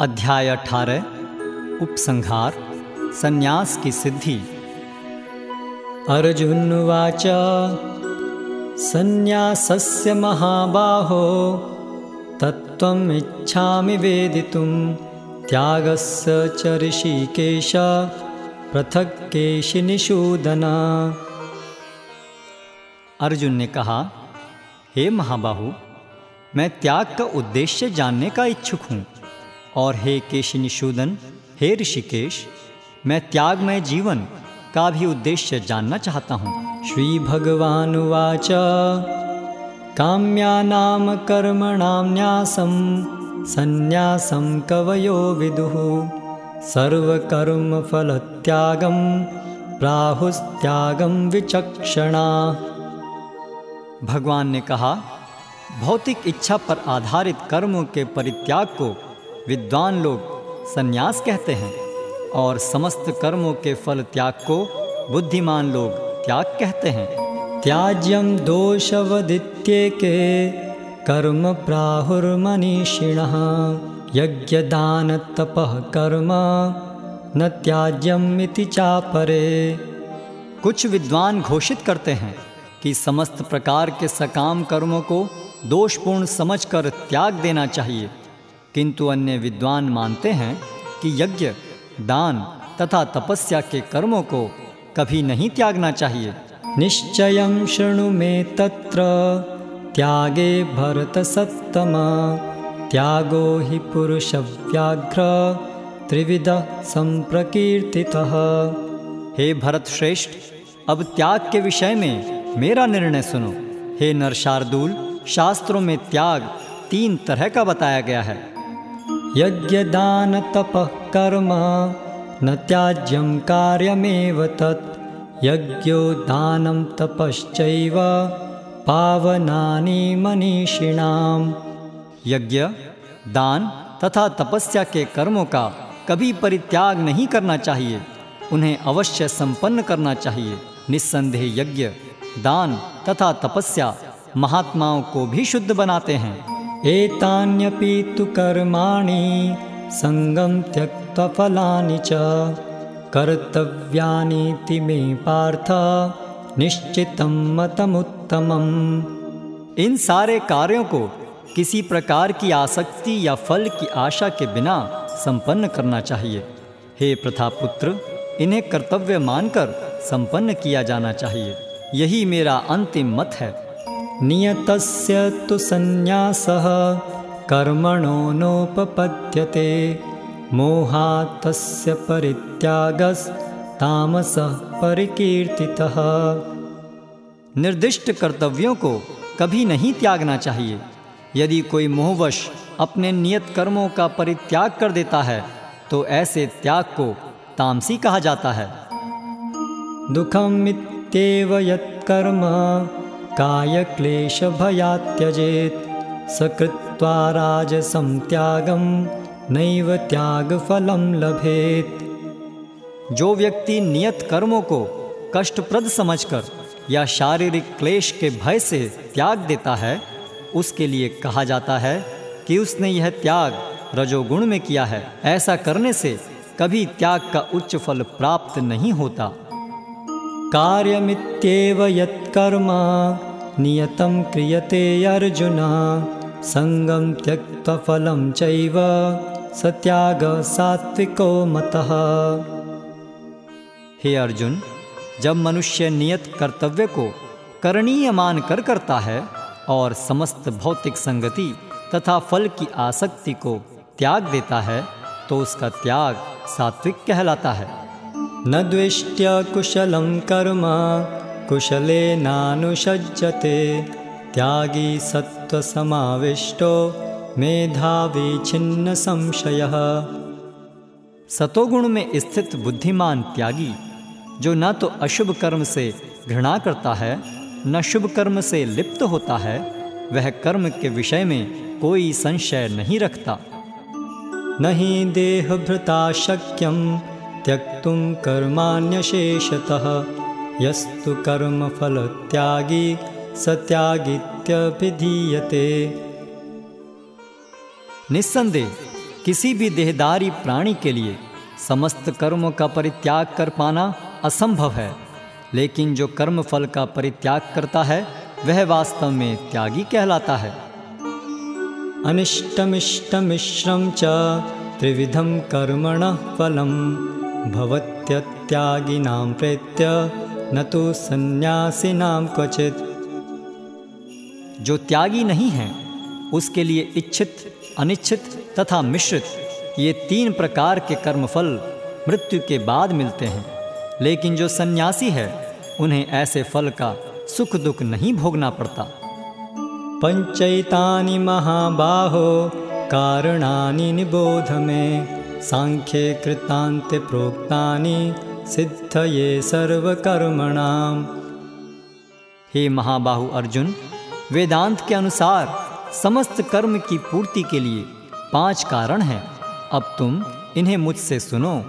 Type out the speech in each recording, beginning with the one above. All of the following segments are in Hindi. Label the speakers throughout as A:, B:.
A: अध्याय अठारह, उपसंहार, संन्यास की सिद्धि।
B: अर्जुन्वाच सन्न्यासस्य महाबाहो, तत्त्वम् इच्छामि वेदितुं त्यागस्य च ऋषिकेश, पृथक् केशिनिषूदन
A: अर्जुन ने कहा, हे महाबाहु, मैं त्याग का उद्देश्य जानने का इच्छुक हूँ। और हे केशिनिशूदन हे ऋषिकेश, मैं त्यागमय जीवन का भी उद्देश्य जानना चाहता हूँ।
B: श्री भगवान श्रीभगवानुवाच काम्यानां कर्मणां न्यासं सन्न्यासं कवयो विदुः। सर्वकर्मफलत्यागं, प्राहुस्त्यागं विचक्षणा।
A: भगवान ने कहा, भौतिक इच्छा पर आधारित कर्मों के परित्याग को विद्वान लोग संन्यास कहते हैं और समस्त कर्मों के फल त्याग को बुद्धिमान लोग त्याग कहते हैं।
B: त्याज्यं दोषवदित्येके कर्म प्राहुर्मनीषिण यज्ञ दान यज्ञदानतपः कर्म न त्याज्यम् इति चापरे।
A: कुछ विद्वान घोषित करते हैं कि समस्त प्रकार के सकाम कर्मों को दोषपूर्ण समझकर त्याग देना चाहिए। किंतु अन्य विद्वान मानते हैं कि यज्ञ, दान तथा तपस्या के कर्मों को कभी नहीं त्यागना चाहिए।
B: निश्चय शृणु मे तत्र, त्यागे भरतसत्तम त्यागो हि पुरुषव्याघ्र, त्रिविध संप्रकीर्तितः।
A: हे भरत श्रेष्ठ अब त्याग के विषय में मेरा निर्णय सुनो। हे नरशार्दूल, शास्त्रों में त्याग तीन तरह का बताया गया है।
B: यज्ञदानतपः कर्म न त्याज्यं कार्यमेव तत्। यज्ञो दानं तपश्चैव पावनानि मनीषिणाम्
A: यज्ञ, दान तथा तपस्या के कर्मों का कभी परित्याग नहीं करना चाहिए। उन्हें अवश्य संपन्न करना चाहिए। निस्संदेह यज्ञ, दान तथा तपस्या महात्माओं को भी शुद्ध बनाते हैं।
B: एतान्यपि तु कर्माणि सङ्गं त्यक्त्वा फलानि च कर्तव्यानीति मे पार्थ निश्चितं मतमुत्तमम्।
A: इन सारे कार्यों को किसी प्रकार की आसक्ति या फल की आशा के बिना संपन्न करना चाहिए। हे प्रथापुत्र, इन्हें कर्तव्य मानकर संपन्न किया जाना चाहिए। यही मेरा अंतिम मत है।
B: नियतस्य तु सन्न्यासः, कर्मणो नोपपद्यते। मोहात् तस्य परित्यागस्तामसः परिकीर्तितः।
A: निर्दिष्ट कर्तव्यों को कभी नहीं त्यागना चाहिए। यदि कोई मोहवश अपने नियत कर्मों का परित्याग कर देता है तो ऐसे त्याग को तामसी कहा जाता है।
B: दुःखमित्येव यत्कर्म। कायक्लेशभयात् त्यजेत् सकृत्वा राजसं त्यागं नैव त्यागफलं लभेत्।
A: जो व्यक्ति नियत कर्मों को कष्टप्रद समझकर या शारीरिक क्लेश के भय से त्याग देता है, उसके लिए कहा जाता है कि उसने यह त्याग रजोगुण में किया है। ऐसा करने से कभी त्याग का उच्च फल प्राप्त नहीं होता।
B: कार्यमित्येव यत्कर्म। नियतं क्रियते अर्जुन। सङ्गं त्यक्त्वा फलं चैव स सात्विको मतः।
A: हे अर्जुन, जब मनुष्य नियत कर्तव्य को करणीय मान कर करता है और समस्त भौतिक संगति तथा फल की आसक्ति को त्याग देता है तो उसका त्याग सात्विक कहलाता है।
B: न द्वेष्ट्य कुशलम कर्म कुशलेनानुषज्यते त्यागी सत्त्वसमाविष्टो मेधावी छिन्न संशयः।
A: सतोगुण में स्थित बुद्धिमान त्यागी, जो न तो अशुभ कर्म से घृणा करता है, न शुभ कर्म से लिप्त होता है, वह कर्म के विषय में कोई संशय नहीं रखता।
B: न हि देहभृता शक्यं, त्यक्तुं कर्माण्यशेषतः। यस्तु कर्मफलत्यागी स त्यागित्यभिधीयते
A: निस्संदेह, किसी भी देहदारी प्राणी के लिए समस्त कर्मों का परित्याग कर पाना असंभव है, लेकिन जो कर्म फल का परित्याग करता है, वह वास्तव में त्यागी कहलाता है।
B: अनिष्टमिष्टमिश्रम च त्रिविधम कर्मण फलम, भवत्यत्यागिनां प्रेत्य न तो सन्यासिनाम क्वचित।
A: जो त्यागी नहीं है, उसके लिए इच्छित, अनिच्छित तथा मिश्रित, ये तीन प्रकार के कर्मफल मृत्यु के बाद मिलते हैं। लेकिन जो सन्यासी है, उन्हें ऐसे फल का सुख दुख नहीं भोगना पड़ता।
B: पंचैतानि महाबाहो, कारणानि निबोध में, सांख्ये कृतांत प्रोक्तानि सिद्धये सर्वकर्मणाम।
A: हे महाबाहु अर्जुन, वेदांत के अनुसार समस्त कर्म की पूर्ति के लिए पाँच कारण हैं। अब तुम इन्हें मुझसे सुनो।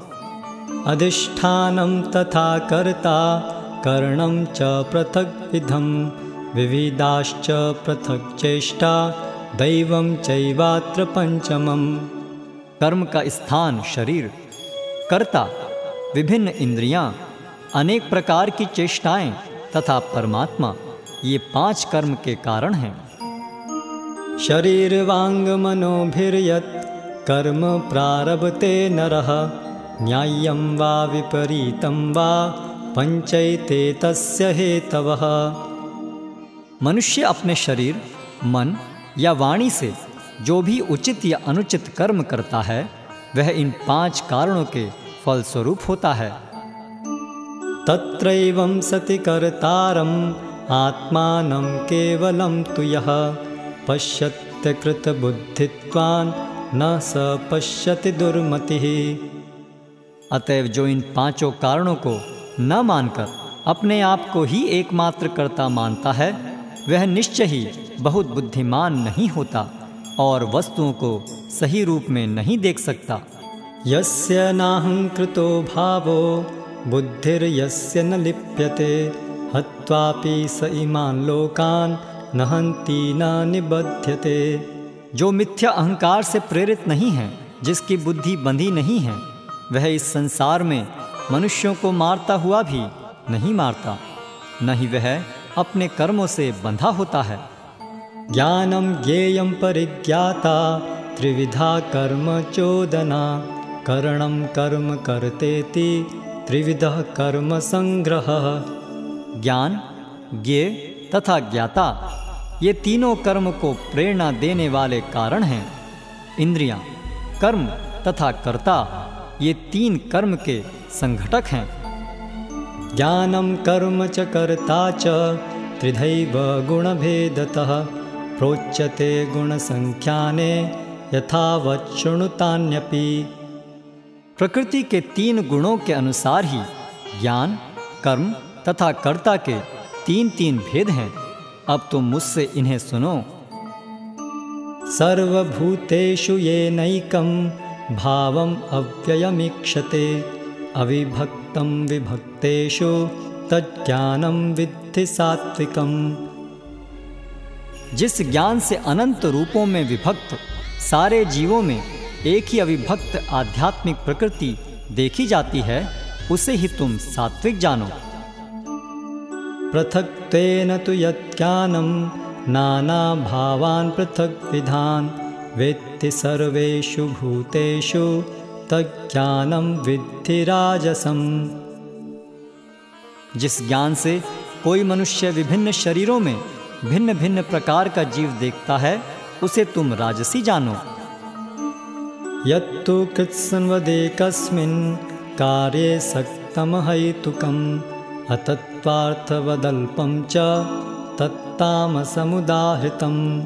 B: अधिष्ठानं तथा कर्ता कर्णं च पृथक विधम, विविधाश्च पृथक चेष्टा दैव चैवात्र पंचमम्।
A: कर्म का स्थान शरीर, कर्ता विभिन्न इंद्रियाँ, अनेक प्रकार की चेष्टाएँ तथा परमात्मा ये पाँच कर्म के कारण हैं।
B: शरीर वांग मनोभिर्यत् कर्म प्रारभते नरः न्याय्यं वा विपरीतं वा पंचैते तस्य हेतवः।
A: मनुष्य अपने शरीर मन या वाणी से जो भी उचित या अनुचित कर्म करता है वह इन पाँच कारणों के फलस्वरूप होता है।
B: तत्रैवं सति कर्तारम् आत्मानं केवलं तु यः। पश्यत्यकृतबुद्धित्वान् न स पश्यति दुर्मतिः।
A: अतएव जो इन पाँचों कारणों को न मानकर अपने आप को ही एकमात्र कर्ता मानता है, वह निश्चय ही बहुत बुद्धिमान नहीं होता और वस्तुओं को सही रूप में नहीं देख सकता।
B: यस्य नाहंकृतो भावो, बुद्धिर्यस्य न लिप्यते। हत्वापि स इमान् लोकान् न हन्ति न निबध्यते।
A: जो मिथ्या अहंकार से प्रेरित नहीं है, जिसकी बुद्धि बंधी नहीं है, वह इस संसार में मनुष्यों को मारता हुआ भी नहीं मारता। न ही वह अपने कर्मों से बंधा होता है।
B: ज्ञानं ज्ञेयं परिज्ञाता, त्रिविधा कर्म चोदना। करणं कर्म करतेति त्रिविधः कर्म संग्रहः।
A: ज्ञान ज्ञे तथा ज्ञाता ये तीनों कर्म को प्रेरणा देने वाले कारण हैं। इंद्रियाँ, कर्म तथा कर्ता ये तीन कर्म के संघटक हैं।
B: ज्ञानं कर्म च कर्ता च त्रिधैव गुणभेदतः प्रोच्यते गुणसंख्याने यथावत् शृणुतान्यपि
A: प्रकृति के तीन गुणों के अनुसार ही ज्ञान, कर्म तथा कर्ता के तीन तीन भेद हैं। अब तुम मुझसे इन्हें सुनो।
B: सर्वभूतेषु ये येनैकं भावम् अव्ययमीक्षते, अविभक्तं विभक्तेषु तज्ज्ञानं विद्धि सात्विकम्।
A: जिस ज्ञान से अनंत रूपों में विभक्त सारे जीवों में एक ही अविभक्त आध्यात्मिक प्रकृति देखी जाती है उसे ही तुम सात्विक जानो।
B: पृथक्त्वेन तु यज्ञानं नानाभावान् पृथग्विधान् वेत्ति सर्वेषु भूतेषु तज्ज्ञानं विद्धि राजसम्।
A: जिस ज्ञान से कोई मनुष्य विभिन्न शरीरों में भिन्न भिन्न प्रकार का जीव देखता है उसे तुम राजसी जानो।
B: यत्तु कृत्सन्वदेकस्मिन् कार्ये सक्तमहैतुकम् अतत्त्वार्थवदल्पं च तत्तामसमुदाहृतम्।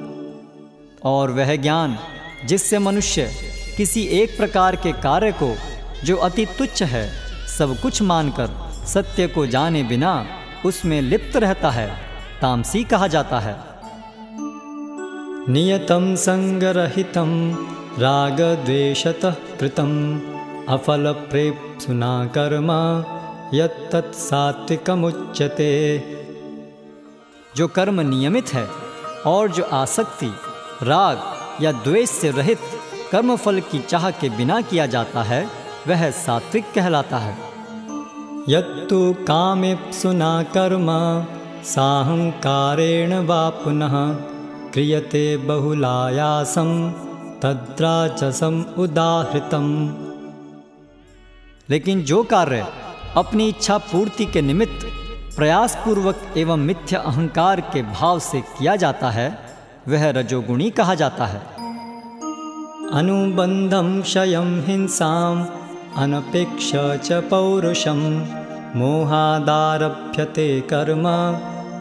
A: और वह ज्ञान जिससे मनुष्य किसी एक प्रकार के कार्य को जो अति तुच्छ है सब कुछ मानकर सत्य को जाने बिना उसमें लिप्त रहता है तामसी कहा जाता है।
B: नियतं सङ्गरहितं रागद्वेषतः कृतम्। अफलप्रेप्सुना कर्म, यत्तत्
A: जो कर्म नियमित है और जो आसक्ति, राग या द्वेष से रहित कर्मफल की चाह के बिना किया जाता है, वह सात्विक कहलाता है।
B: यत्तु कामेप्सुना कर्म, साहंकारेण वा पुनः क्रियते बहुलायासं तद्राजसम उदाहृतम।
A: लेकिन जो कार्य अपनी इच्छा पूर्ति के निमित्त प्रयास पूर्वक एवं मिथ्या अहंकार के भाव से किया जाता है, वह रजोगुणी कहा जाता है।
B: अनुबंधम क्षयं हिंसा अनपेक्ष च पौरुषम मोहादारभ्यते कर्म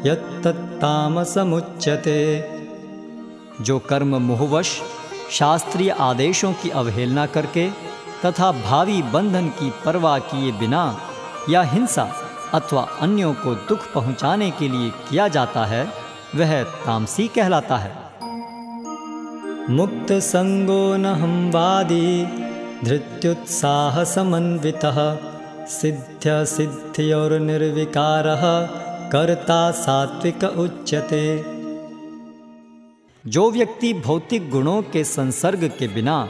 B: यत्तत्तामसमुच्यते
A: जो कर्म मोहवश शास्त्रीय आदेशों की अवहेलना करके तथा भावी बंधन की परवाह किए बिना या हिंसा अथवा अन्यों को दुख पहुँचाने के लिए किया जाता है, वह तामसी कहलाता है।
B: मुक्त संगो न हम वादी धृत्युत्साह समन्वितः सिद्ध्य सिद्धि और निर्विकार कर्ता सात्विक उच्यते।
A: जो व्यक्ति भौतिक गुणों के संसर्ग के बिना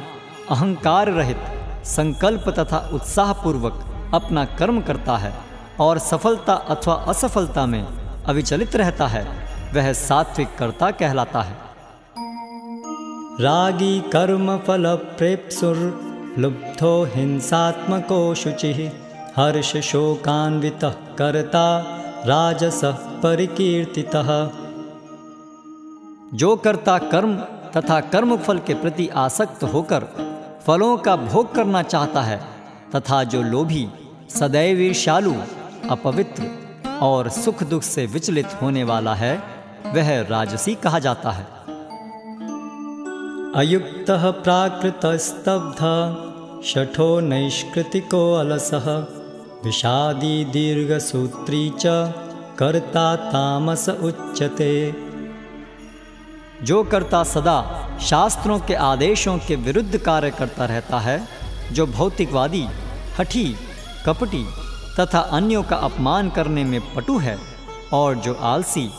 A: अहंकार रहित, संकल्प तथा उत्साहपूर्वक अपना कर्म करता है और सफलता अथवा असफलता में अविचलित रहता है, वह सात्विक कर्ता कहलाता है।
B: रागी कर्म फल प्रेप्सुर, लुब्धो हिंसात्मको शुचि, हर्ष शोकान्वित कर्ता, राजस परिकीर्तितः।
A: जो कर्ता कर्म तथा कर्म फल के प्रति आसक्त होकर फलों का भोग करना चाहता है, तथा जो लोभी सदैव ईर्ष्यालु, अपवित्र और सुख दुख से विचलित होने वाला है, वह राजसी कहा जाता है।
B: अयुक्त प्राकृत स्तब्ध शठो नैष्कृतिको अलसः, विषादी दीर्घसूत्री च कर्ता तामस उच्यते।
A: जो कर्ता सदा शास्त्रों के आदेशों के विरुद्ध कार्य करता रहता है, जो भौतिकवादी, हठी, कपटी तथा अन्यों का अपमान करने में पटु है और जो आलसी,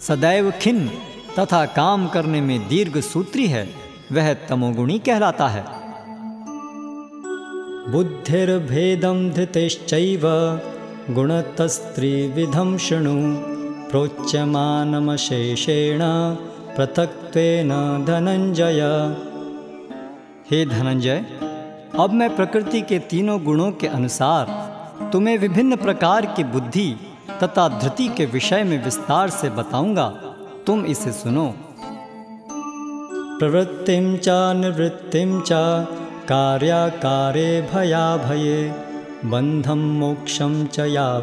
A: सदैव खिन्न तथा काम करने में दीर्घ सूत्री है, वह तमोगुणी कहलाता है।
B: बुद्धिर्भेदं धृतिश्चैव गुणतस्त्रिविधं शृणु प्रोच्यमानमशेषेण पृथक्त्वेन धनंजय।
A: हे धनंजय, अब मैं प्रकृति के तीनों गुणों के अनुसार तुम्हें विभिन्न प्रकार की बुद्धि तथा धृति के विषय में विस्तार से बताऊँगा। तुम इसे सुनो।
B: प्रवृत्ति च, निवृत्तिं च, कार्याकारे भयाभये, बन्धं मोक्षं च या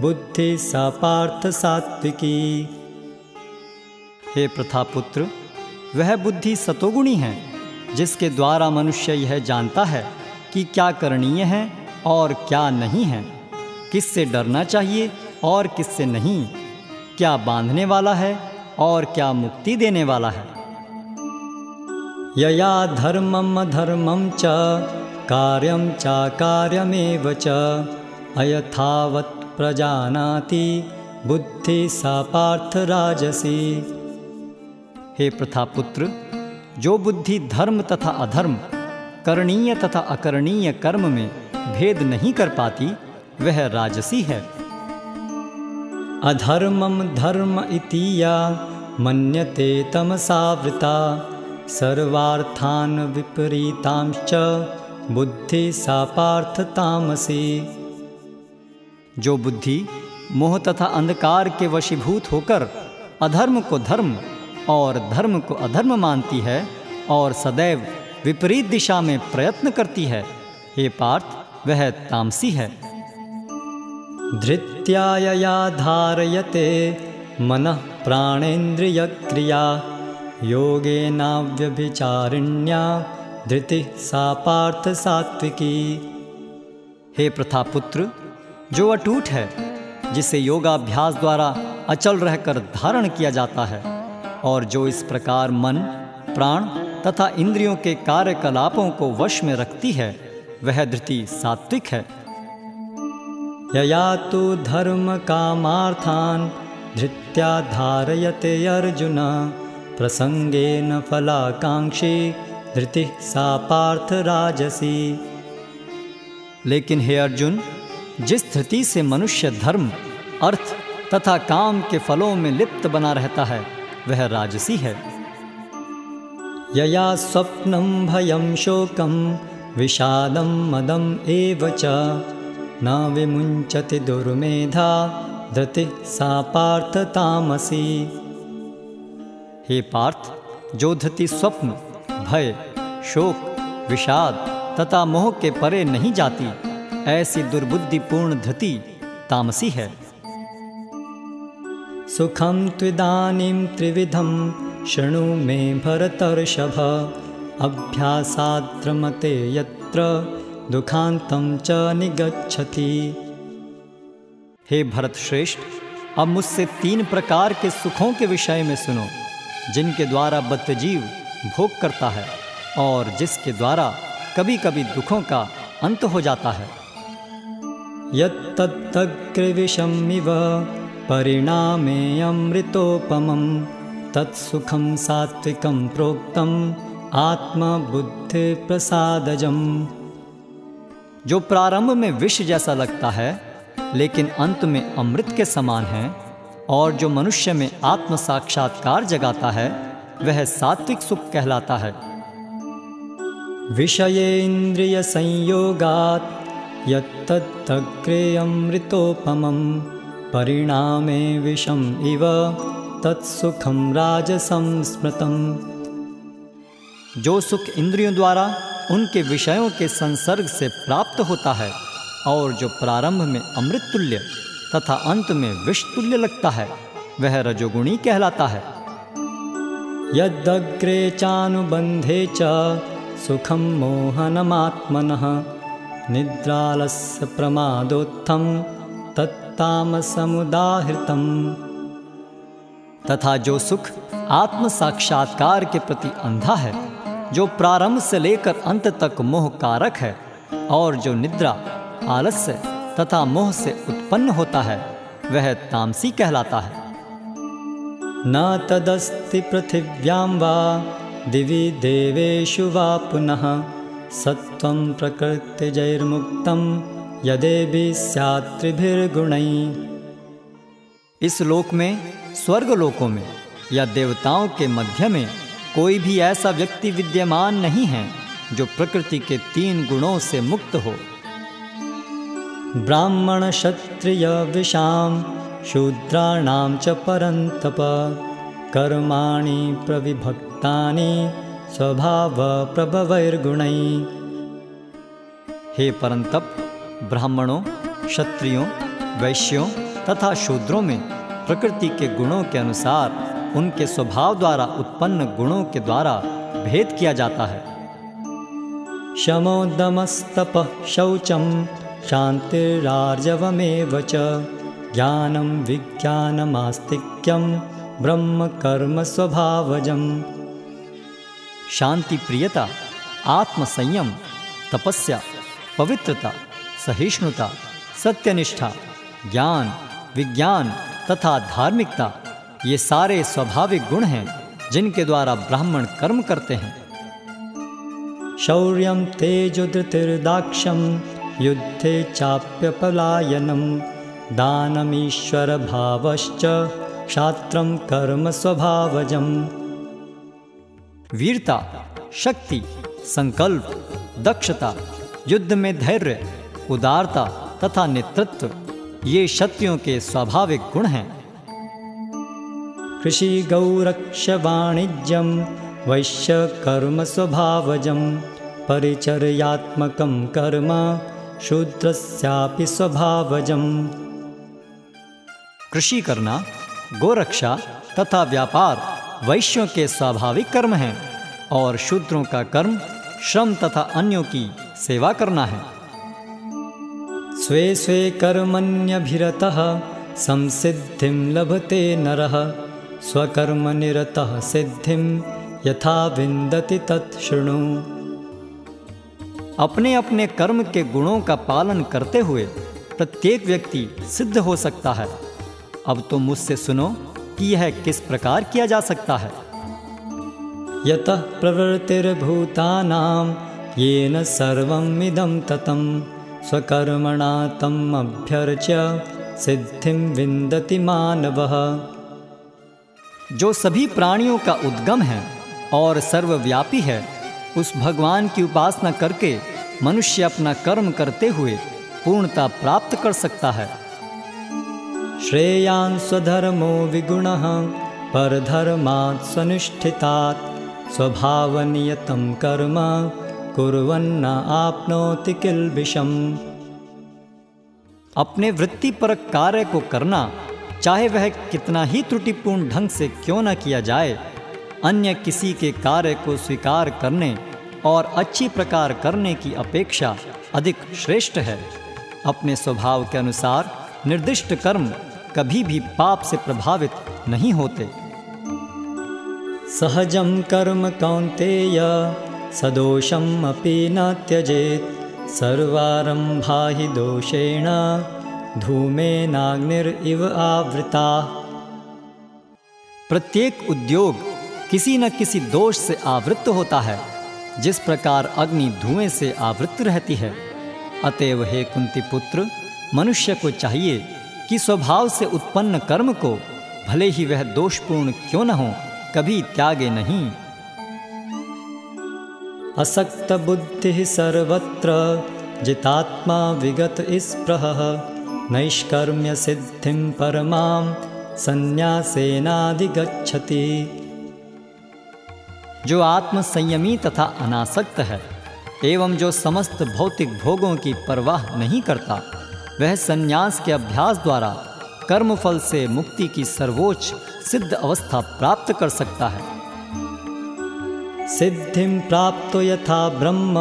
B: बुद्धि सा पार्थ सात्विकी।
A: हे प्रथापुत्र, वह बुद्धि सतोगुणी है, जिसके द्वारा मनुष्य यह जानता है कि क्या करणीय है और क्या नहीं है, किससे डरना चाहिए और किससे नहीं, क्या बांधने वाला है और क्या मुक्ति देने वाला है।
B: यया धर्मम धर्मम च, कार्यं चाकार्यमेव च, अयथावत् प्रजानाति, बुद्धि सा पार्थ राजसी।
A: हे प्रथापुत्र, जो बुद्धि धर्म तथा अधर्म, करणीय तथा अकरणीय कर्म में भेद नहीं कर पाती, वह राजसी है।
B: अधर्मम धर्म इति या मन्यते तमसावृता सर्वार्थान विपरीतांश्च बुद्धि सा पार्थ तामसी
A: जो बुद्धि, मोह तथा अंधकार के वशीभूत होकर अधर्म को धर्म और धर्म को अधर्म मानती है और सदैव विपरीत दिशा में प्रयत्न करती है। हे पार्थ, वह तामसी है।
B: धृत्या यया धारयते, मनः प्राणेन्द्रियक्रिया, योगेनाव्यभिचारिण्या, धृतिः सा पार्थ सात्विकी।
A: हे प्रथापुत्र, जो अटूट है, जिसे योगाभ्यास द्वारा अचल रहकर धारण किया जाता है और जो इस प्रकार मन, प्राण तथा इंद्रियों के कार्यकलापों को वश में रखती है, वह धृति सात्विक है।
B: यया तो धर्म धर्मकामार्थान् धृत्या धारयते अर्जुन प्रसङ्गेन फलाकांक्षी धृति सा पार्थ राजसी।
A: लेकिन हे अर्जुन, जिस धृति से मनुष्य धर्म, अर्थ तथा काम के फलों में लिप्त बना रहता है वह राजसी है।
B: यया स्वप्नं भयं शोकं विषादं मदम् एव न विमुञ्चति दुर्मेधा, धृति सा पार्थ तामसी।
A: हे पार्थ, जो धृति स्वप्न, भय, शोक, विषाद तथा मोह के परे नहीं जाती, ऐसी दुर्बुद्धिपूर्ण धृति तामसी है।
B: सुखं त्विदानीं त्रिविधं शृणु मे भरतर्षभ। अभ्यासाद्रमते यत्र दुखान्तं च निगच्छति।
A: हे भरत श्रेष्ठ अब मुझसे तीन प्रकार के सुखों के विषय में सुनो, जिनके द्वारा बद्धजीव भोग करता है और जिसके द्वारा कभी कभी दुखों का अंत हो जाता है।
B: यत्तग्रविषमिव परिणामे अमृतोपमं, तत्सुखं सात्विकं आत्मबुद्धि आत्मबुद्धिप्रसादजम्।
A: जो प्रारंभ में विष जैसा लगता है, लेकिन अंत में अमृत के समान है, और जो मनुष्य में आत्म साक्षात्कार जगाता है, वह सात्विक सुख कहलाता है।
B: विषयेन्द्रियसंयोगात् यत्तदग्रे अमृतोपमं परिणामे विषम इव तत्सुखम राजसं स्मृतम्।
A: जो सुख इंद्रियों द्वारा उनके विषयों के संसर्ग से प्राप्त होता है और जो प्रारंभ में अमृत तुल्य तथा अंत में विष तुल्य लगता है, वह रजोगुणी कहलाता है।
B: यदग्रे चानुबन्धे च सुखं मोहनमात्मनः निद्रालस्य प्रमादोत्थं तत्तामसमुदाहृतम्
A: तथा जो सुख आत्म साक्षात्कार के प्रति अंधा है, जो प्रारंभ से लेकर अंत तक मोह कारक है, और जो निद्रा, आलस्य तथा मोह से उत्पन्न होता है, वह तामसी कहलाता है।
B: न तदस्ति पृथिव्यां वा दिवि देवेषु वा पुनः सत्त्वं प्रकृतिजैर्मुक्तं यदेभिः स्यात् त्रिभिर्गुणैः
A: इस लोक में स्वर्ग लोकों में या देवताओं के मध्य में कोई भी ऐसा व्यक्ति विद्यमान नहीं है जो प्रकृति के तीन गुणों से मुक्त हो।
B: ब्राह्मण क्षत्रिय विषाम शूद्राणाम च परन्तप कर्माणि प्रविभक्तानि स्वभावप्रभवैर्गुणैः।
A: हे परंतप ब्राह्मणों, क्षत्रियों, वैश्यों तथा शूद्रों में प्रकृति के गुणों के अनुसार उनके स्वभाव द्वारा उत्पन्न गुणों के द्वारा भेद किया जाता है।
B: शमोदमस्तपः शौचं शान्तिरार्जवमेव च ज्ञानं कर्म स्वभावजम
A: शांति प्रियता आत्मसंयम, तपस्या, पवित्रता सहिष्णुता, सत्यनिष्ठा, ज्ञान, विज्ञान तथा धार्मिकता, ये सारे स्वाभाविक गुण हैं, जिनके द्वारा ब्राह्मण कर्म करते हैं।
B: शौर्यं तेजोधृतिर्दाक्ष्यं युद्धे चाप्यपलायनं, दानमीश्वरभावश्च क्षात्रं कर्म स्वभावजम्
A: वीरता, शक्ति, संकल्प, दक्षता, युद्ध में धैर्य उदारता तथा नेतृत्व ये क्षत्रियों के स्वाभाविक गुण हैं।
B: कृषिगौरक्षवाणिज्यं वैश्यकर्मस्वभावजं वैश्य कर्म शूद्रस्यापि स्वभावजम्।
A: कृषि करना गोरक्षा तथा व्यापार वैश्यों के स्वाभाविक कर्म हैं और शूद्रों का कर्म श्रम तथा अन्यों की सेवा करना है।
B: स्वे स्वे कर्मण्यभिरतः संसिद्धिं लभते नरः। स्वकर्मनिरतः सिद्धिं यथा विन्दति तत् शृणु।
A: अपने अपने कर्म के गुणों का पालन करते हुए प्रत्येक व्यक्ति सिद्ध हो सकता है। अब तो मुझसे सुनो कि यह किस प्रकार किया जा सकता है।
B: यतः प्रवृत्तिर्भूतानां येन सर्वमिदं ततं स्वकर्मणा तम् अभ्यर्च्य सिद्धिं विन्दति मानवः।
A: जो सभी प्राणियों का उद्गम है और सर्वव्यापी है, उस भगवान की उपासना करके मनुष्य अपना कर्म करते हुए पूर्णता प्राप्त कर सकता है।
B: श्रेयान् स्वधर्मो विगुणः, परधर्मात् स्वनिष्ठितात् स्वभावनियतं कर्म कुर्वन्न आपनोति किल्बिषम्
A: अपने वृत्तिपरक कार्य को करना, चाहे वह कितना ही त्रुटिपूर्ण ढंग से क्यों न किया जाए, अन्य किसी के कार्य को स्वीकार करने और अच्छी प्रकार करने की अपेक्षा अधिक श्रेष्ठ है। अपने स्वभाव के अनुसार निर्दिष्ट कर्म कभी भी पाप से प्रभावित नहीं होते।
B: सहजम कर्म कौन्तेय सदोषम् न त्यजेत्। सर्वारम्भा हि दोषेण। धूमेनाग्निरिव आवृता।
A: प्रत्येक उद्योग किसी न किसी दोष से आवृत्त होता है, जिस प्रकार अग्नि धुएँ से आवृत्त रहती है। अतएव हे कुंती पुत्र, मनुष्य को चाहिए कि स्वभाव से उत्पन्न कर्म को भले ही वह दोषपूर्ण क्यों न हो, कभी त्यागे नहीं।
B: असक्त बुद्धि सर्वत्र, जितात्मा विगत स्पृह नैष्कर्म्य सिद्धिं परमां संन्यासेनाधिगच्छति
A: जो आत्म संयमी तथा अनासक्त है, एवं जो समस्त भौतिक भोगों की परवाह नहीं करता, वह संन्यास के अभ्यास द्वारा कर्मफल से मुक्ति की सर्वोच्च सिद्ध अवस्था प्राप्त कर सकता है।
B: सिद्धिं प्राप्तो यथा ब्रह्म,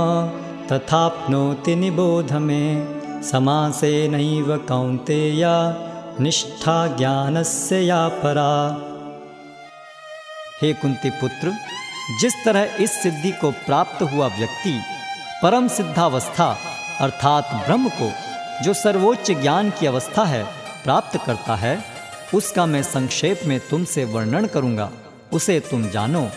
B: तथाप्नोति निबोध में। समासेनैव कौन्तेया निष्ठा ज्ञानस्य या परा
A: हे कुंती पुत्र, जिस तरह इस सिद्धि को प्राप्त हुआ व्यक्ति, परम सिद्धावस्था, अर्थात ब्रह्म को, जो सर्वोच्च ज्ञान की अवस्था है, प्राप्त करता है, उसका मैं संक्षेप में तुमसे वर्णन करूँगा। उसे तुम जानो।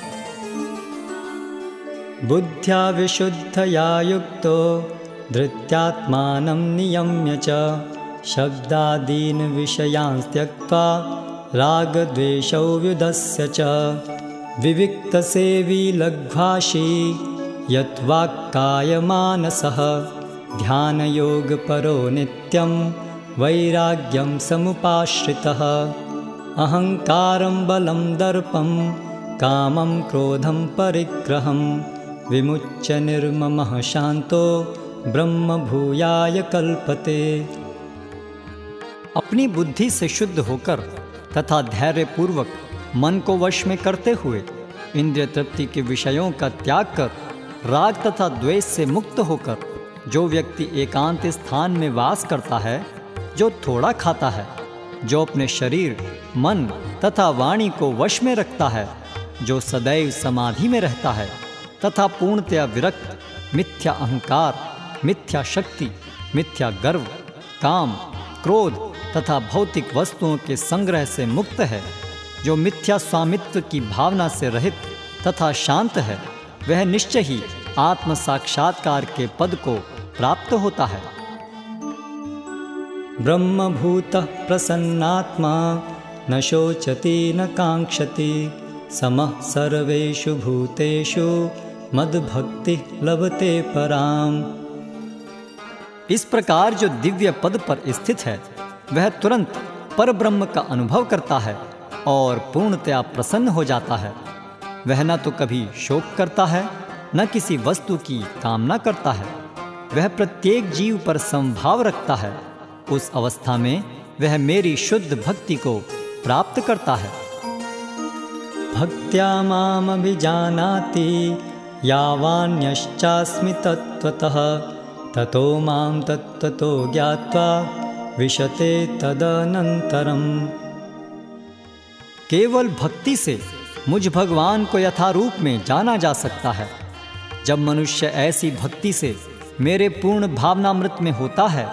B: बुद्ध्या विशुद्धया युक्तो धृत्यात्मानं नियम्य च शब्दादीन् विषयान् त्यक्त्वा रागद्वेषौ व्युधस्य च। विविक्तसेवी लघ्वाशी यत्वाक्कायमानसः ध्यानयोगपरो नित्यं वैराग्यं समुपाश्रितः। अहङ्कारं बलं दर्पं कामं क्रोधं परिग्रहं विमुच्य निर्ममः शान्तो ब्रह्म भूयाय कल्पते।
A: अपनी बुद्धि से शुद्ध होकर तथा धैर्य पूर्वक मन को वश में करते हुए इंद्रिय तृप्ति के विषयों का त्याग कर, राग तथा द्वेष से मुक्त होकर जो व्यक्ति एकांत स्थान में वास करता है, जो थोड़ा खाता है, जो अपने शरीर, मन तथा वाणी को वश में रखता है, जो सदैव समाधि में रहता है तथा पूर्णतया विरक्त, मिथ्या अहंकार, मिथ्या शक्ति, मिथ्या गर्व, काम, क्रोध तथा भौतिक वस्तुओं के संग्रह से मुक्त है। जो मिथ्या स्वामित्व की भावना से रहित तथा शांत है, वह निश्चय ही आत्म साक्षात्कार के पद को प्राप्त होता है।
B: ब्रह्मभूतः प्रसन्नात्मा, न शोचति न काङ्क्षति समः सर्वेषु भूतेषु मद्भक्ति लभते पराम।
A: इस प्रकार जो दिव्य पद पर स्थित है, वह तुरंत पर ब्रह्म का अनुभव करता है और पूर्णतया प्रसन्न हो जाता है। वह न तो कभी शोक करता है, न किसी वस्तु की कामना करता है। वह प्रत्येक जीव पर संभाव रखता है। उस अवस्था में वह मेरी शुद्ध भक्ति को प्राप्त करता है।
B: भक्त्या मामभिजानाति यावान्यश्चास्मि तत्त्वतः। ततो माँ तत्त्वतो ज्ञात्वा विशते तदनन्तरम्।
A: केवल भक्ति से मुझ भगवान को यथारूप में जाना जा सकता है। जब मनुष्य ऐसी भक्ति से मेरे पूर्ण भावनामृत में होता है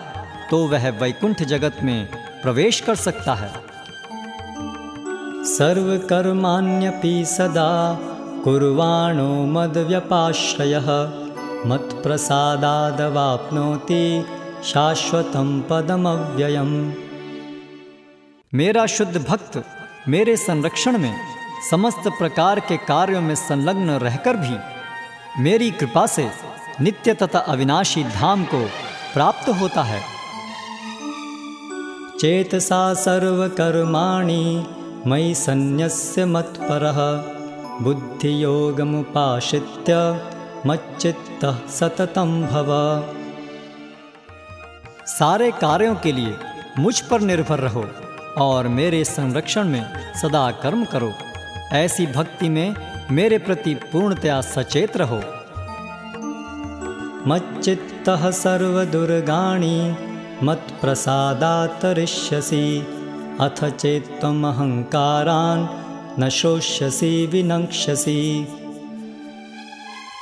A: तो वह वैकुंठ जगत में प्रवेश कर सकता है।
B: सर्वकर्माण्यपि सदा कुर्वाणो मद्व्यपाश्रयः, मत्प्रसादादवाप्नोति शाश्वतं पदमव्ययम्।
A: मेरा शुद्ध भक्त, मेरे संरक्षण में, समस्त प्रकार के कार्यों में संलग्न रहकर भी, मेरी कृपा से नित्य तथा अविनाशी धाम को प्राप्त होता है।
B: चेतसा सर्वकर्माणि, मयि सन्न्यस्य मत्परः। बुद्धियोगमुपाश्रित्य मच्चित्तः सततं भव।
A: सारे कार्यों के लिए मुझ पर निर्भर रहो और मेरे संरक्षण में सदा कर्म करो। ऐसी भक्ति में मेरे प्रति पूर्णतया सचेत रहो।
B: मच्चित्तः सर्वदुर्गाणि मत्प्रसादातरिष्यसि अथ चेत्त्वमहङ्कारान् न शोष्यसि विनक्ष्यसि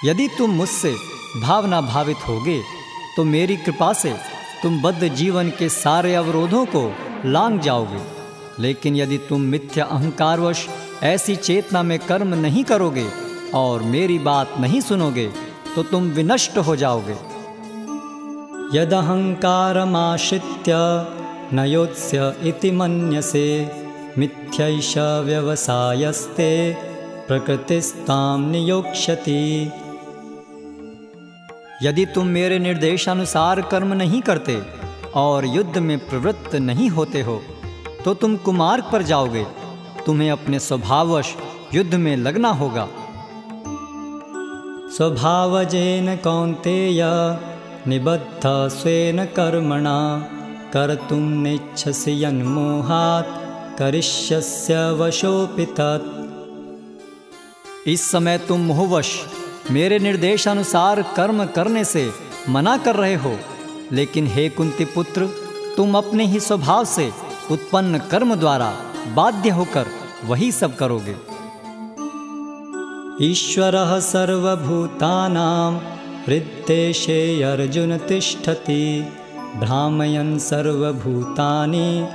A: यदि तुम मुझसे भावना भावित होगे तो मेरी कृपा से तुम बद्ध जीवन के सारे अवरोधों को लांग जाओगे। लेकिन यदि तुम मिथ्या अहंकारवश ऐसी चेतना में कर्म नहीं करोगे और मेरी बात नहीं सुनोगे तो तुम विनष्ट हो जाओगे।
B: यदहङ्कारमाश्रित्य न योत्स्य इति मन्यसे। मिथ्यैष व्यवसायस्ते प्रकृतिस्ताम नियोक्ष्यति।
A: यदि तुम मेरे निर्देशानुसार कर्म नहीं करते और युद्ध में प्रवृत्त नहीं होते हो तो तुम कुमार्ग पर जाओगे। तुम्हें अपने स्वभाववश युद्ध में लगना होगा।
B: स्वभाव स्वभावजेन कौन्तेय, निबद्ध स्वेन कर्मणा कर्तुं नेच्छसि यन्मोहात्। करिष्यस्य वशोऽपि तत्
A: इस समय तुम मोहवश, मेरे निर्देशानुसार कर्म करने से मना कर रहे हो। लेकिन हे कुंती पुत्र, तुम अपने ही स्वभाव से उत्पन्न कर्म द्वारा बाध्य होकर वही सब करोगे।
B: ईश्वर सर्वभूतानां हृद्देशे अर्जुन तिष्ठति भ्रामयन् सर्वभूतानि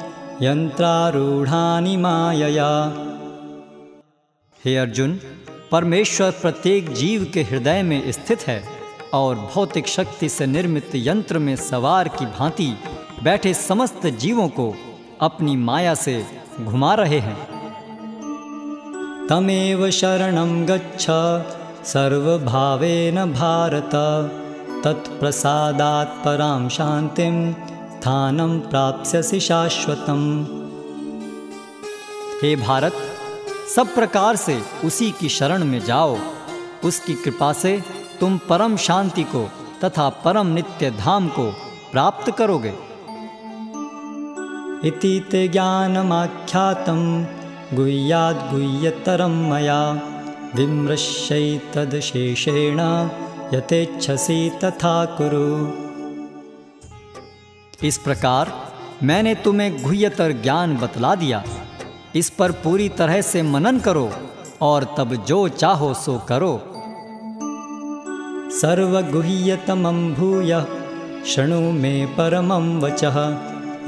B: यन्त्रारूढानि मायया।
A: हे अर्जुन, परमेश्वर प्रत्येक जीव के हृदय में स्थित है और भौतिक शक्ति से निर्मित यंत्र में सवार की भांति बैठे समस्त जीवों को अपनी माया से घुमा रहे हैं।
B: तमेव शरणं गच्छ, सर्वभावेन भारत, तत्प्रसादात् परां शान्तिं स्थानं प्राप्स्यसि शाश्वतम्।
A: हे भारत, सब प्रकार से उसी की शरण में जाओ। उसकी कृपा से तुम परम शांति को तथा परम नित्य धाम को प्राप्त करोगे।
B: इति ते ज्ञानमाख्यातं गुह्याद्गुह्यतरं मया। विमृश्यैतदशेषेण यथेच्छसि तथा कुरु।
A: इस प्रकार मैंने तुम्हें गुह्यतर ज्ञान बतला दिया। इस पर पूरी तरह से मनन करो और तब जो चाहो सो करो।
B: सर्वगुह्यतमं भूयः, शृणु मे परमं वचः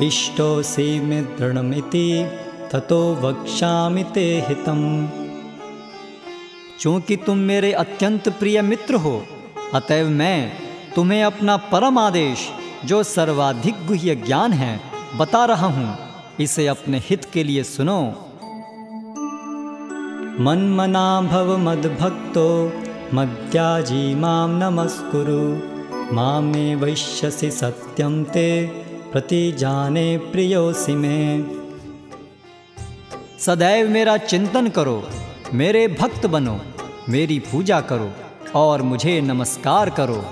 B: इष्टोऽसि मे दृढमिति ततो वक्ष्यामि ते हितम्।
A: चूँकि तुम मेरे अत्यंत प्रिय मित्र हो, अतएव मैं तुम्हें अपना परम आदेश जो सर्वाधिक गुह्य ज्ञान है, बता रहा हूँ। इसे अपने हित के लिए सुनो।
B: मन्मना भव मद्भक्तो, मद्याजी माँ नमस्कुरु। मामे वैश्यसि सत्यं ते प्रतिजाने प्रियोऽसि मे।
A: सदैव मेरा चिंतन करो, मेरे भक्त बनो, मेरी पूजा करो, और मुझे नमस्कार करो।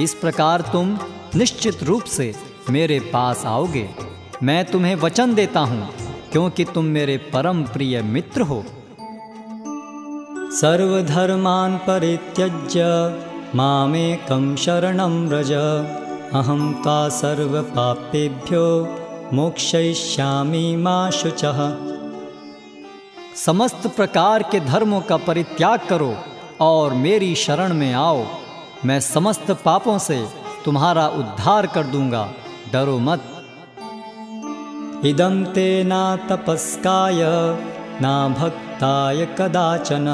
A: इस प्रकार तुम निश्चित रूप से मेरे पास आओगे। मैं तुम्हें वचन देता हूँ, क्योंकि तुम मेरे परम प्रिय मित्र हो।
B: सर्वधर्मान् परित्यज्य, मामेकं शरणं व्रज। अहं त्वा सर्वपापेभ्यो, मोक्षयिष्यामि मा शुचः।
A: समस्त प्रकार के धर्मों का परित्याग करो और मेरी शरण में आओ। मैं समस्त पापों से तुम्हारा उद्धार कर दूँगा। डरो मत।
B: इदं ते न तपस्काय, न भक्ताय कदाचन,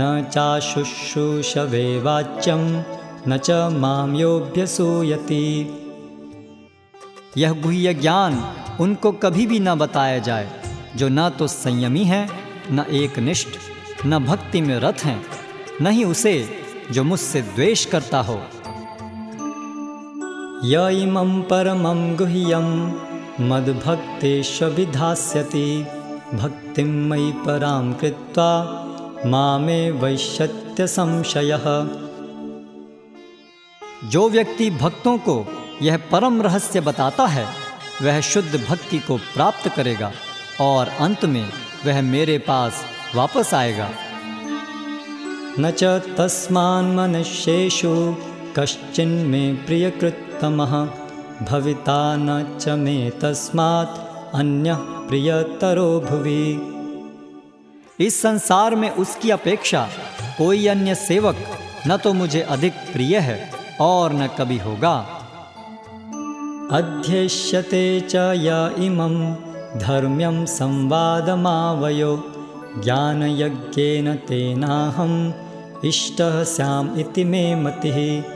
B: न चाशुश्रूषवे वाच्यं, न च माम योग्य योऽभ्यसूयति
A: यह गुह्य ज्ञान उनको कभी भी न बताया जाए, जो न तो संयमी है, न एक निष्ठ न भक्ति में रथ हैं, न ही उसे, जो मुझसे द्वेष करता हो।
B: य इमं परमं गुह्यं मद्भक्तेष्विधास्यति भक्तिं मयि परां कृत्वा मामे वैश्यत्य संशयः
A: जो व्यक्ति भक्तों को यह परम रहस्य बताता है, वह शुद्ध भक्ति को प्राप्त करेगा और अंत में वह मेरे पास वापस आएगा।
B: न च तस्मान् कश्चिन्मे प्रियकृत्तमः भविता न च मे तस्मात् अन्यः प्रियतरो भुवि।
A: इस संसार में उसकी अपेक्षा कोई अन्य सेवक न तो मुझे अधिक प्रिय है और न कभी होगा।
B: अध्येष्यते च य इमं धर्म्यं संवादमावयो, ज्ञानयज्ञेन तेनाहम् इष्टः स्याम् इति मे मतिः।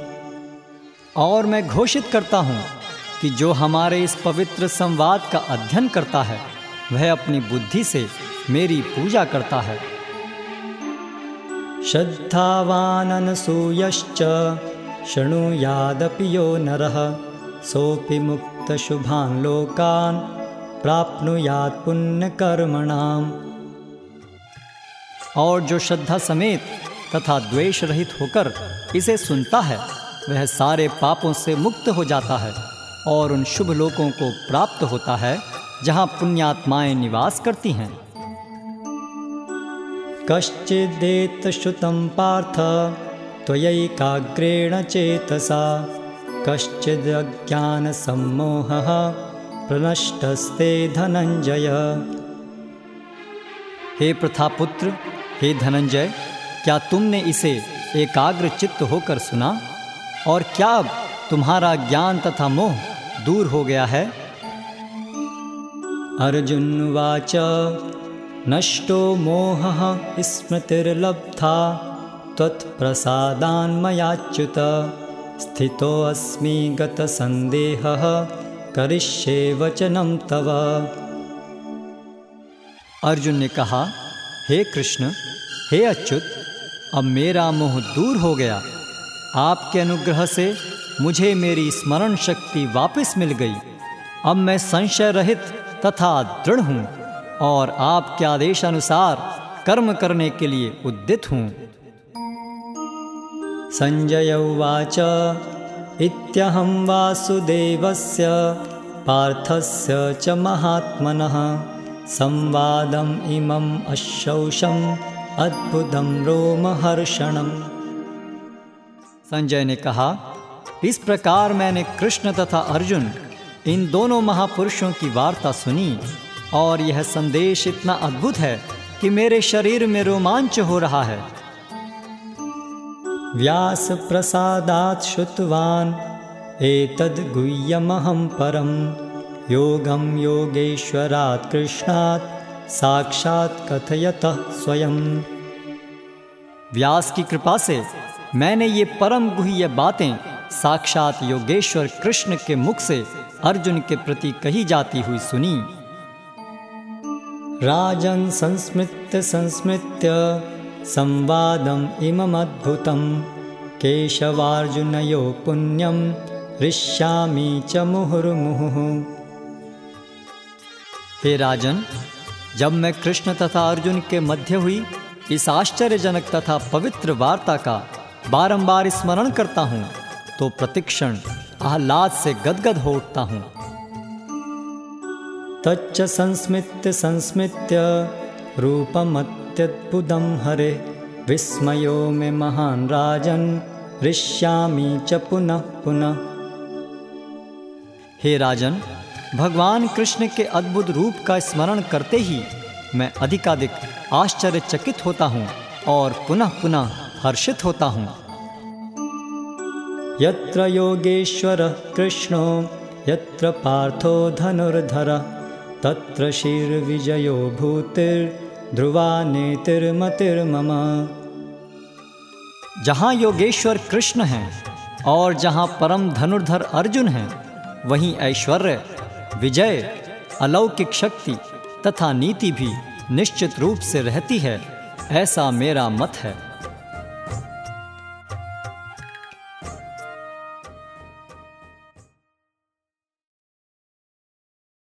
A: और मैं घोषित करता हूँ कि जो हमारे इस पवित्र संवाद का अध्ययन करता है, वह अपनी बुद्धि से मेरी पूजा करता है।
B: श्रद्धावाननसूयश्च शृणुयादपि यो नरः, सोऽपि मुक्तशुभान् लोकान्, प्राप्नुयात् पुण्यकर्मणाम्।
A: और जो श्रद्धा समेत तथा द्वेष रहित होकर इसे सुनता है वह सारे पापों से मुक्त हो जाता है और उन शुभ लोकों को प्राप्त होता है, जहाँ पुण्यात्माएँ निवास करती हैं।
B: कश्चिदेत श्रुतं पार्थ, त्वयैकाग्रेण चेतसा। कश्चिदज्ञानसम्मोहः प्रनष्टस्ते धनंजय।
A: हे प्रथापुत्र, हे धनंजय, क्या तुमने इसे एकाग्र चित्त होकर सुना? और क्या तुम्हारा ज्ञान तथा मोह दूर हो गया है?
B: अर्जुनवाच नष्टो मोहः स्मृतिर्लब्धा त्वत्प्रसादान्मयाच्युत स्थितोऽस्मि गतसन्देहः, करिष्ये वचनं तव।
A: अर्जुन ने कहा, हे कृष्ण, हे अच्युत, अब मेरा मोह दूर हो गया। आपके अनुग्रह से मुझे मेरी स्मरण शक्ति वापस मिल गई। अब मैं संशय रहित तथा दृढ़ हूँ और आपके आदेशानुसार कर्म करने के लिए उद्यत हूँ।
B: संजय उवाच। इत्यहं वासुदेवस्य पार्थस्य च महात्मनः संवादम् अशौषम् अद्भुतं रोमहर्षणम्।
A: संजय ने कहा, इस प्रकार मैंने कृष्ण तथा अर्जुन, इन दोनों महापुरुषों की वार्ता सुनी, और यह संदेश इतना अद्भुत है कि मेरे शरीर में रोमांच हो रहा है।
B: व्यासप्रसादात् श्रुतवान् एतद्गुह्यमहं परं योगं योगेश्वरात् कृष्णात्, साक्षात् कथयतः स्वयं
A: व्यास की कृपा से मैंने ये परम गुह्य बातें साक्षात योगेश्वर कृष्ण के मुख से अर्जुन के प्रति कही जाती हुई सुनी।
B: राजन् संस्मृत्य संस्मृत्य, संवादम् इममद्भुतं केशवार्जुनयो पुण्यं हृष्यामि च मुहुर्मुहुः।
A: हे राजन, जब मैं कृष्ण तथा अर्जुन के मध्य हुई, इस आश्चर्यजनक तथा पवित्र वार्ता का बारंबार स्मरण करता हूँ तो प्रतिक्षण आह्लाद से गदगद हो उठता हूँ।
B: तच्च संस्मृत्य संस्मृत्य, रूपमत्यद्भुतं हरे, विस्मयो मे महान् राजन्, हृष्यामि च पुनः पुनः।
A: हे राजन, भगवान कृष्ण के अद्भुत रूप का स्मरण करते ही मैं अधिकाधिक आश्चर्यचकित होता हूँ और पुनः पुनः हर्षित होता हूँ।
B: यत्र योगेश्वरः कृष्णो, यत्र पार्थो धनुर्धर, तत्र श्रीर्विजयो भूतिर्ध्रुवा नेतिर्मतिर्मम
A: जहाँ योगेश्वर कृष्ण हैं और जहाँ परम धनुर्धर अर्जुन हैं, वहीं ऐश्वर्य, विजय, अलौकिक शक्ति तथा नीति भी निश्चित रूप से रहती है, ऐसा मेरा मत है।